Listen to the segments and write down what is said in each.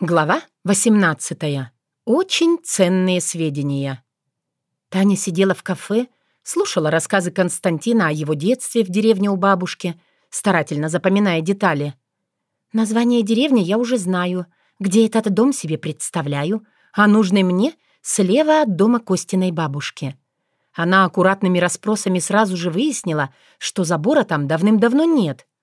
Глава 18. Очень ценные сведения. Таня сидела в кафе, слушала рассказы Константина о его детстве в деревне у бабушки, старательно запоминая детали. Название деревни я уже знаю, где этот дом себе представляю, а нужный мне слева от дома Костиной бабушки. Она аккуратными расспросами сразу же выяснила, что забора там давным-давно нет —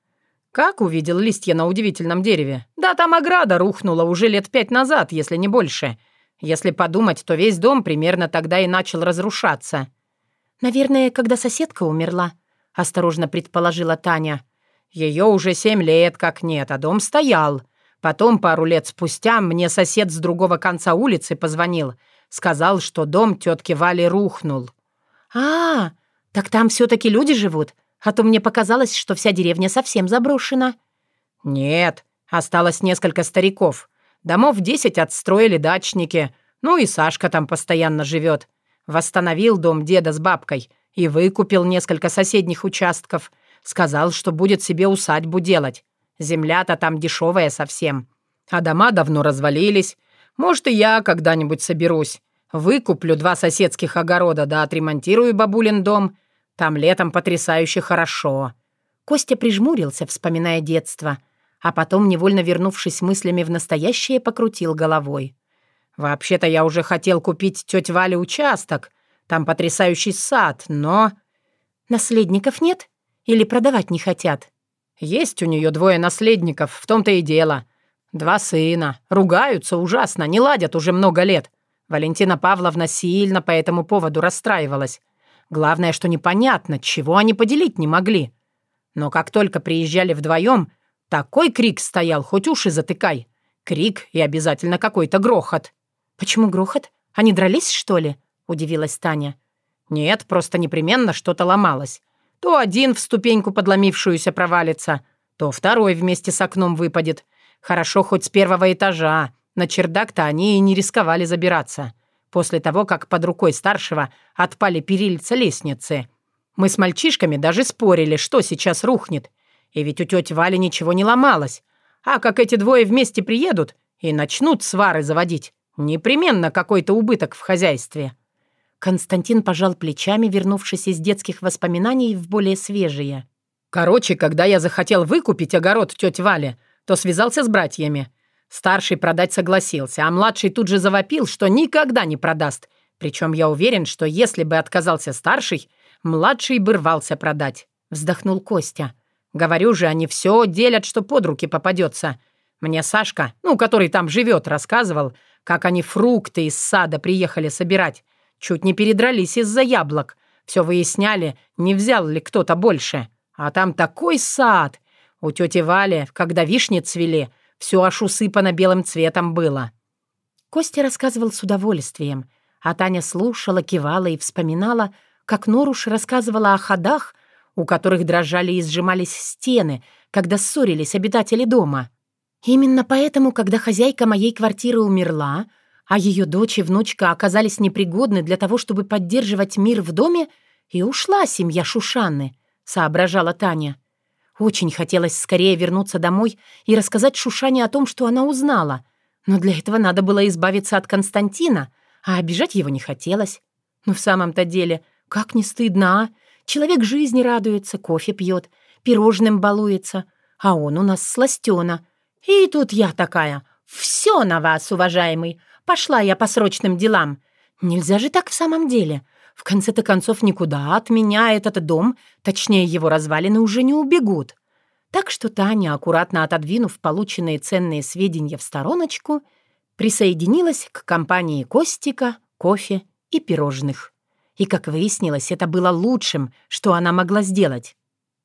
«Как увидел листья на удивительном дереве? Да там ограда рухнула уже лет пять назад, если не больше. Если подумать, то весь дом примерно тогда и начал разрушаться». «Наверное, когда соседка умерла», — осторожно предположила Таня. «Ее уже семь лет как нет, а дом стоял. Потом, пару лет спустя, мне сосед с другого конца улицы позвонил. Сказал, что дом тетки Вали рухнул». «А, так там все-таки люди живут? А то мне показалось, что вся деревня совсем заброшена». «Нет, осталось несколько стариков. Домов десять отстроили дачники. Ну и Сашка там постоянно живет. Восстановил дом деда с бабкой и выкупил несколько соседних участков. Сказал, что будет себе усадьбу делать. Земля-то там дешевая совсем. А дома давно развалились. Может, и я когда-нибудь соберусь. Выкуплю два соседских огорода да отремонтирую бабулин дом там летом потрясающе хорошо». Костя прижмурился, вспоминая детство, а потом, невольно вернувшись мыслями в настоящее, покрутил головой. «Вообще-то я уже хотел купить тёть Вале участок. Там потрясающий сад, но...» «Наследников нет? Или продавать не хотят?» «Есть у неё двое наследников, в том-то и дело. Два сына. Ругаются ужасно, не ладят уже много лет. Валентина Павловна сильно по этому поводу расстраивалась. Главное, что непонятно, чего они поделить не могли. Но как только приезжали вдвоем, такой крик стоял, хоть уши затыкай. Крик и обязательно какой-то грохот. «Почему грохот? Они дрались, что ли?» — удивилась Таня. «Нет, просто непременно что-то ломалось. То один в ступеньку подломившуюся провалится, то второй вместе с окном выпадет. Хорошо хоть с первого этажа. На чердак-то они и не рисковали забираться после того, как под рукой старшего отпали перильца лестницы. Мы с мальчишками даже спорили, что сейчас рухнет. И ведь у тети Вали ничего не ломалось. А как эти двое вместе приедут и начнут свары заводить, непременно какой-то убыток в хозяйстве». Константин пожал плечами, вернувшись из детских воспоминаний в более свежие. «Короче, когда я захотел выкупить огород тети Вали, то связался с братьями. Старший продать согласился, а младший тут же завопил, что никогда не продаст. Причем я уверен, что если бы отказался старший, младший бы рвался продать. Вздохнул Костя. Говорю же, они все делят, что под руки попадется. Мне Сашка, ну, который там живет, рассказывал, как они фрукты из сада приехали собирать. Чуть не передрались из-за яблок. Все выясняли, не взял ли кто-то больше. А там такой сад. У тети Вали, когда вишни цвели, все аж усыпано белым цветом было». Костя рассказывал с удовольствием, а Таня слушала, кивала и вспоминала, как Норуш рассказывала о ходах, у которых дрожали и сжимались стены, когда ссорились обитатели дома. Именно поэтому, когда хозяйка моей квартиры умерла, а ее дочь и внучка оказались непригодны для того, чтобы поддерживать мир в доме, и ушла семья Шушанны, соображала Таня. Очень хотелось скорее вернуться домой и рассказать Шушане о том, что она узнала. Но для этого надо было избавиться от Константина, а обижать его не хотелось. Но в самом-то деле, как не стыдно, а? Человек жизни радуется, кофе пьет, пирожным балуется, а он у нас сластена. И тут я такая, все на вас, уважаемый, пошла я по срочным делам. Нельзя же так в самом деле. В конце-то концов, никуда от меня этот дом, точнее его развалины, уже не убегут. Так что Таня, аккуратно отодвинув полученные ценные сведения в стороночку, присоединилась к компании Костика, кофе и пирожных. И, как выяснилось, это было лучшим, что она могла сделать.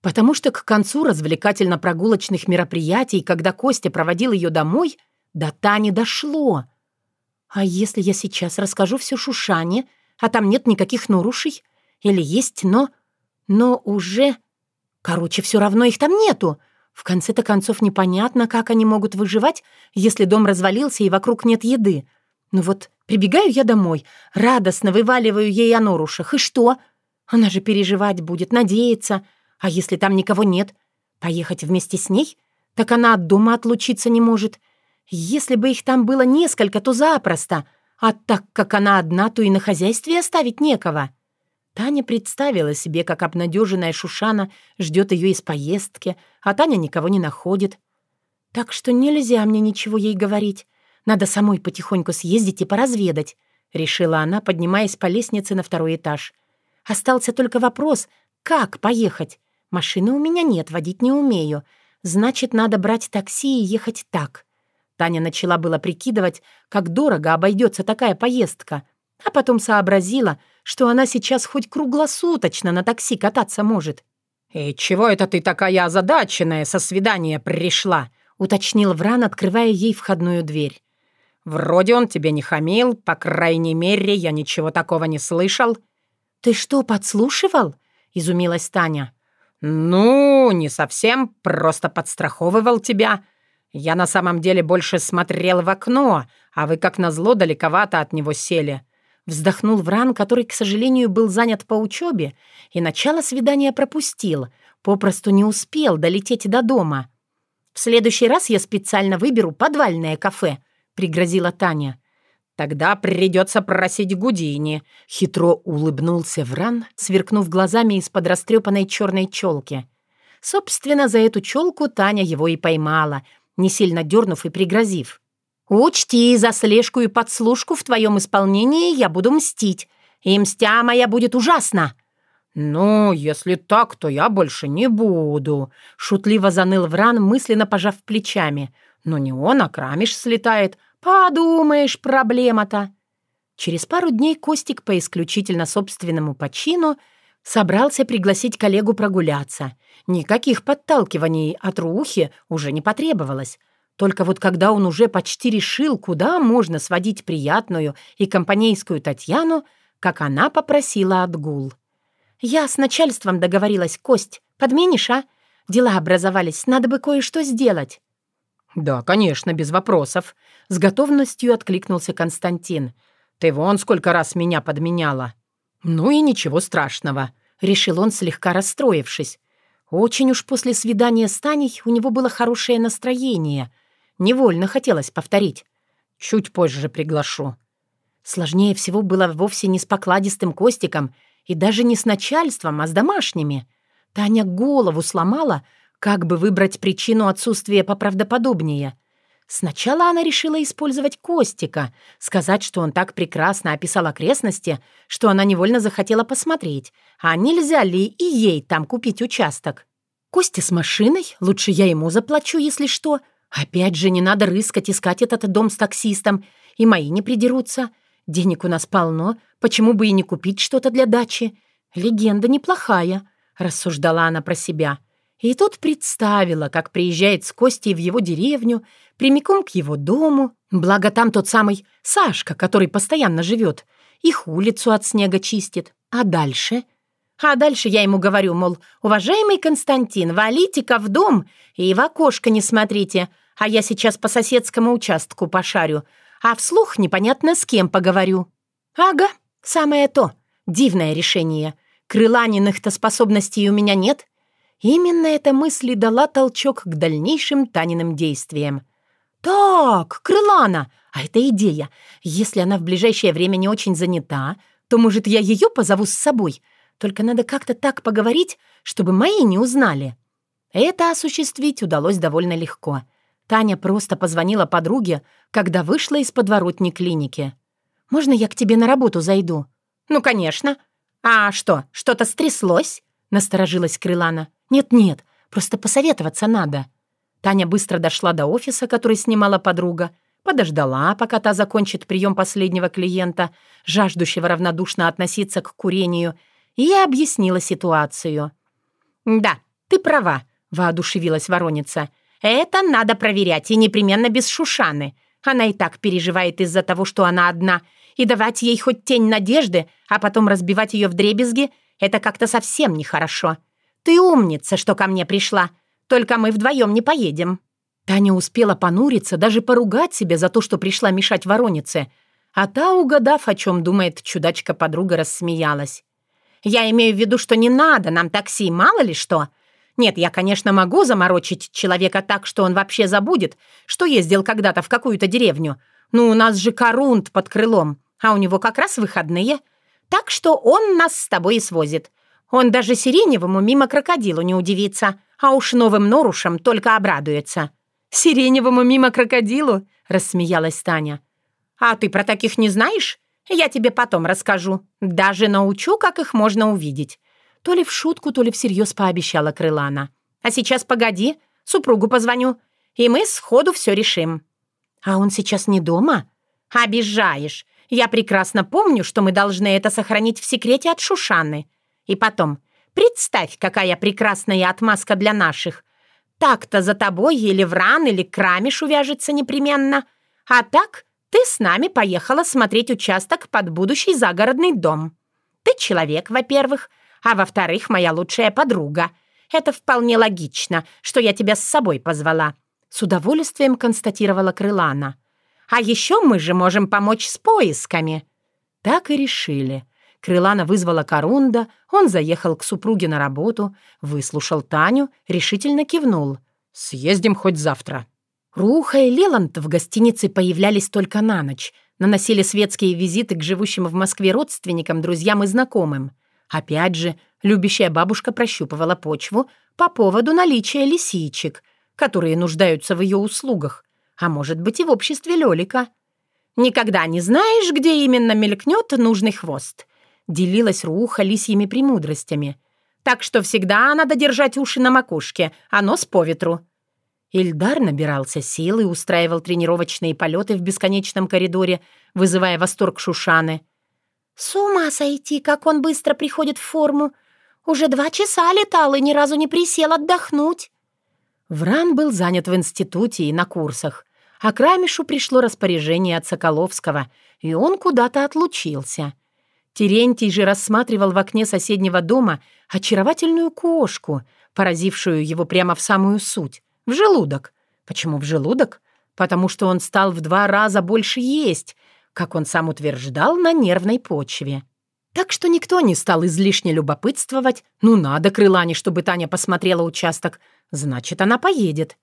Потому что к концу развлекательно-прогулочных мероприятий, когда Костя проводил ее домой, до Тани дошло. А если я сейчас расскажу все Шушане, а там нет никаких нарушей? Или есть, но... но уже... Короче, все равно их там нету. В конце-то концов непонятно, как они могут выживать, если дом развалился и вокруг нет еды. Ну вот, прибегаю я домой, радостно вываливаю ей о норушах. И что? Она же переживать будет, надеяться. А если там никого нет? Поехать вместе с ней? Так она от дома отлучиться не может. Если бы их там было несколько, то запросто, а так как она одна, то и на хозяйстве оставить некого. Таня представила себе, как обнадеженная Шушана ждет ее из поездки, а Таня никого не находит. Так что нельзя мне ничего ей говорить. Надо самой потихоньку съездить и поразведать, решила она, поднимаясь по лестнице на второй этаж. Остался только вопрос, как поехать. Машины у меня нет, водить не умею. Значит, надо брать такси и ехать так. Таня начала было прикидывать, как дорого обойдется такая поездка, а потом сообразила, что она сейчас хоть круглосуточно на такси кататься может. «И чего это ты такая озадаченная со свидания пришла?» — уточнил Вран, открывая ей входную дверь. «Вроде он тебе не хамил, по крайней мере, я ничего такого не слышал». «Ты что, подслушивал?» — изумилась Таня. «Ну, не совсем, просто подстраховывал тебя. Я на самом деле больше смотрел в окно, а вы, как назло, далековато от него сели». Вздохнул Вран, который, к сожалению, был занят по учебе и начало свидания пропустил, попросту не успел долететь до дома. «В следующий раз я специально выберу подвальное кафе», — пригрозила Таня. «Тогда придется просить Гудини», — хитро улыбнулся Вран, сверкнув глазами из-под растрепанной черной челки. Собственно, за эту челку Таня его и поймала — не сильно дернув и пригрозив. «Учти, за слежку и подслушку в твоем исполнении я буду мстить, и мстя моя будет ужасна». «Ну, если так, то я больше не буду», — шутливо заныл Вран, мысленно пожав плечами. «Но не он, а Крамиш слетает. Подумаешь, проблема-то». Через пару дней Костик по исключительно собственному почину собрался пригласить коллегу прогуляться — Никаких подталкиваний от Рухи уже не потребовалось. Только вот когда он уже почти решил, куда можно сводить приятную и компанейскую Татьяну, как она попросила отгул. «Я с начальством договорилась, Кость. Подменишь, а? Дела образовались, надо бы кое-что сделать». «Да, конечно, без вопросов», — с готовностью откликнулся Константин. «Ты вон сколько раз меня подменяла». «Ну и ничего страшного», — решил он, слегка расстроившись. Очень уж после свидания с Таней у него было хорошее настроение. Невольно хотелось повторить. Чуть позже приглашу. Сложнее всего было вовсе не с покладистым Костиком и даже не с начальством, а с домашними. Таня голову сломала, как бы выбрать причину отсутствия поправдоподобнее. Сначала она решила использовать Костика, сказать, что он так прекрасно описал окрестности, что она невольно захотела посмотреть, а нельзя ли и ей там купить участок. Костя с машиной, лучше я ему заплачу, если что. Опять же, не надо рыскать, искать этот дом с таксистом, и мои не придерутся. Денег у нас полно, почему бы и не купить что-то для дачи? Легенда неплохая, рассуждала она про себя. И тут представила, как приезжает с Костей в его деревню, прямиком к его дому. Благо там тот самый Сашка, который постоянно живет. Их улицу от снега чистит. А дальше? А дальше я ему говорю, мол, «Уважаемый Константин, валите-ка в дом и в окошко не смотрите, а я сейчас по соседскому участку пошарю, а вслух непонятно с кем поговорю». «Ага, самое то. Дивное решение. Крыланиных-то способностей у меня нет». Именно эта мысль и дала толчок к дальнейшим Таниным действиям. «Так, Крылана, а это идея. Если она в ближайшее время не очень занята, то, может, я ее позову с собой? Только надо как-то так поговорить, чтобы мои не узнали». Это осуществить удалось довольно легко. Таня просто позвонила подруге, когда вышла из подворотни клиники. «Можно я к тебе на работу зайду?» «Ну, конечно. А что, что-то стряслось?» — насторожилась Крылана. «Нет-нет, просто посоветоваться надо». Таня быстро дошла до офиса, который снимала подруга, подождала, пока та закончит прием последнего клиента, жаждущего равнодушно относиться к курению, и объяснила ситуацию. «Да, ты права», — воодушевилась Вороница. «Это надо проверять, и непременно без Шушаны. Она и так переживает из-за того, что она одна, и давать ей хоть тень надежды, а потом разбивать ее в дребезги — это как-то совсем нехорошо. Ты умница, что ко мне пришла. Только мы вдвоем не поедем». Таня успела понуриться, даже поругать себя за то, что пришла мешать Воронице. А та, угадав, о чем думает чудачка-подруга, рассмеялась. «Я имею в виду, что не надо нам такси, мало ли что. Нет, я, конечно, могу заморочить человека так, что он вообще забудет, что ездил когда-то в какую-то деревню. Но у нас же корунд под крылом, а у него как раз выходные. Так что он нас с тобой и свозит. Он даже сиреневому мимо крокодилу не удивится, а уж новым норушам только обрадуется». «Сиреневому мимо крокодилу?» — рассмеялась Таня. «А ты про таких не знаешь? Я тебе потом расскажу. Даже научу, как их можно увидеть». То ли в шутку, то ли всерьез пообещала Крылана. «А сейчас погоди, супругу позвоню, и мы сходу все решим». «А он сейчас не дома?» «Обижаешь. Я прекрасно помню, что мы должны это сохранить в секрете от Шушаны. И потом, представь, какая прекрасная отмазка для наших. Так-то за тобой или Вран, или Крамиш увяжется непременно. А так ты с нами поехала смотреть участок под будущий загородный дом. Ты человек, во-первых, а во-вторых, моя лучшая подруга. Это вполне логично, что я тебя с собой позвала», — с удовольствием констатировала Крылана. «А еще мы же можем помочь с поисками». Так и решили. Крылана вызвала Корунда, он заехал к супруге на работу, выслушал Таню, решительно кивнул. «Съездим хоть завтра». Руха и Леланд в гостинице появлялись только на ночь, наносили светские визиты к живущим в Москве родственникам, друзьям и знакомым. Опять же, любящая бабушка прощупывала почву по поводу наличия лисичек, которые нуждаются в ее услугах, а может быть и в обществе Лёлика. «Никогда не знаешь, где именно мелькнет нужный хвост», делилась Руха лисьими премудростями. «Так что всегда надо держать уши на макушке, а нос по ветру». Ильдар набирался сил и устраивал тренировочные полеты в бесконечном коридоре, вызывая восторг Шушаны — «С ума сойти, как он быстро приходит в форму! Уже два часа летал и ни разу не присел отдохнуть!» Вран был занят в институте и на курсах, а Крамишу пришло распоряжение от Соколовского, и он куда-то отлучился. Терентий же рассматривал в окне соседнего дома очаровательную кошку, поразившую его прямо в самую суть, в желудок. Почему в желудок? Потому что он стал в два раза больше есть, как он сам утверждал, на нервной почве. Так что никто не стал излишне любопытствовать. Ну, надо крылане, чтобы Таня посмотрела участок. Значит, она поедет.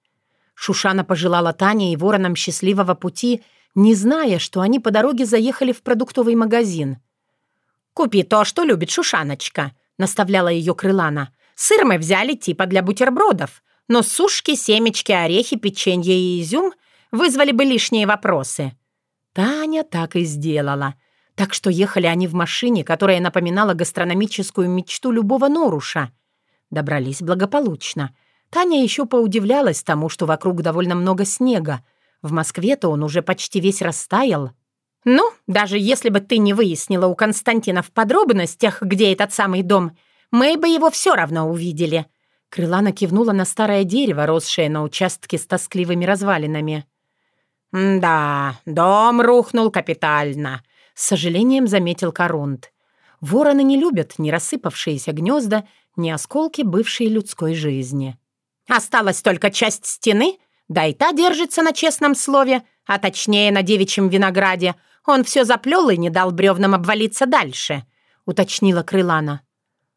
Шушана пожелала Тане и воронам счастливого пути, не зная, что они по дороге заехали в продуктовый магазин. «Купи то, что любит Шушаночка», — наставляла ее крылана. «Сыр мы взяли типа для бутербродов, но сушки, семечки, орехи, печенье и изюм вызвали бы лишние вопросы». Таня так и сделала. Так что ехали они в машине, которая напоминала гастрономическую мечту любого Норуша. Добрались благополучно. Таня еще поудивлялась тому, что вокруг довольно много снега. В Москве-то он уже почти весь растаял. «Ну, даже если бы ты не выяснила у Константина в подробностях, где этот самый дом, мы бы его все равно увидели». Крылана кивнула на старое дерево, росшее на участке с тоскливыми развалинами. «Да, дом рухнул капитально», — с сожалением заметил Корунд. «Вороны не любят ни рассыпавшиеся гнезда, ни осколки бывшей людской жизни». «Осталась только часть стены, да и та держится на честном слове, а точнее на девичьем винограде. Он все заплел и не дал бревнам обвалиться дальше», — уточнила Крылана.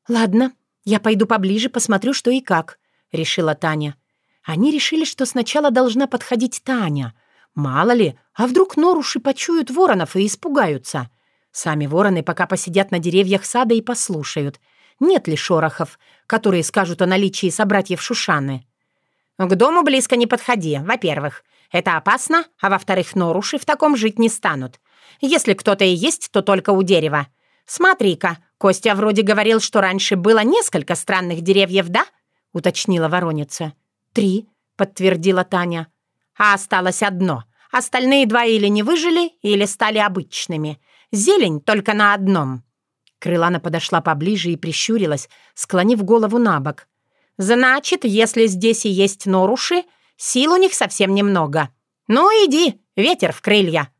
«Ладно, я пойду поближе, посмотрю, что и как», — решила Таня. Они решили, что сначала должна подходить Таня — Мало ли, а вдруг норуши почуют воронов и испугаются? Сами вороны пока посидят на деревьях сада и послушают. Нет ли шорохов, которые скажут о наличии собратьев Шушаны? К дому близко не подходи, во-первых. Это опасно, а во-вторых, норуши в таком жить не станут. Если кто-то и есть, то только у дерева. Смотри-ка, Костя вроде говорил, что раньше было несколько странных деревьев, да? Уточнила вороница. Три, подтвердила Таня. А осталось одно. Остальные два или не выжили, или стали обычными. Зелень только на одном». Крылана подошла поближе и прищурилась, склонив голову на бок. «Значит, если здесь и есть норуши, сил у них совсем немного. Ну, иди, ветер в крылья».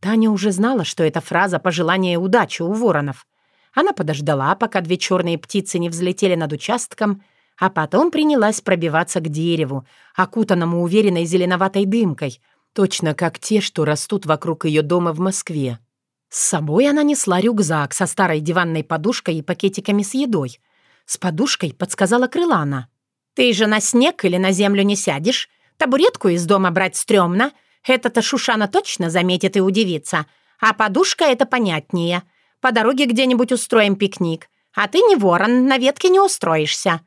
Таня уже знала, что эта фраза пожелания удачи у воронов. Она подождала, пока две черные птицы не взлетели над участком, а потом принялась пробиваться к дереву, окутанному уверенной зеленоватой дымкой, точно как те, что растут вокруг ее дома в Москве. С собой она несла рюкзак со старой диванной подушкой и пакетиками с едой. С подушкой подсказала Крылана. Ты же на снег или на землю не сядешь. Табуретку из дома брать стрёмно. Это-то Шушана точно заметит и удивится. А подушка — это понятнее. По дороге где-нибудь устроим пикник. А ты не ворон, на ветке не устроишься».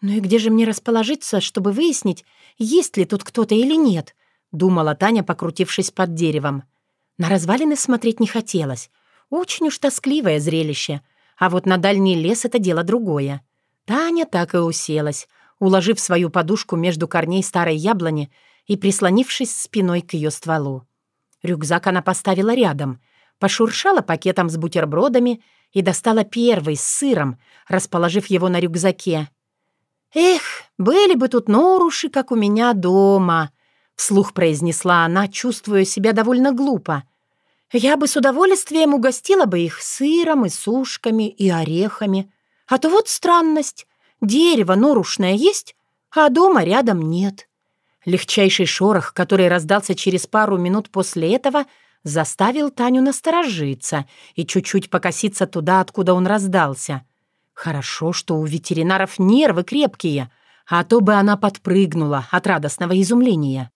«Ну и где же мне расположиться, чтобы выяснить, есть ли тут кто-то или нет?» — думала Таня, покрутившись под деревом. На развалины смотреть не хотелось. Очень уж тоскливое зрелище. А вот на дальний лес это дело другое. Таня так и уселась, уложив свою подушку между корней старой яблони и прислонившись спиной к ее стволу. Рюкзак она поставила рядом, пошуршала пакетом с бутербродами и достала первый с сыром, расположив его на рюкзаке. «Эх, были бы тут норуши, как у меня дома!» — вслух произнесла она, чувствуя себя довольно глупо. «Я бы с удовольствием угостила бы их сыром и сушками и орехами. А то вот странность. Дерево норушное есть, а дома рядом нет». Легчайший шорох, который раздался через пару минут после этого, заставил Таню насторожиться и чуть-чуть покоситься туда, откуда он раздался. Хорошо, что у ветеринаров нервы крепкие, а то бы она подпрыгнула от радостного изумления.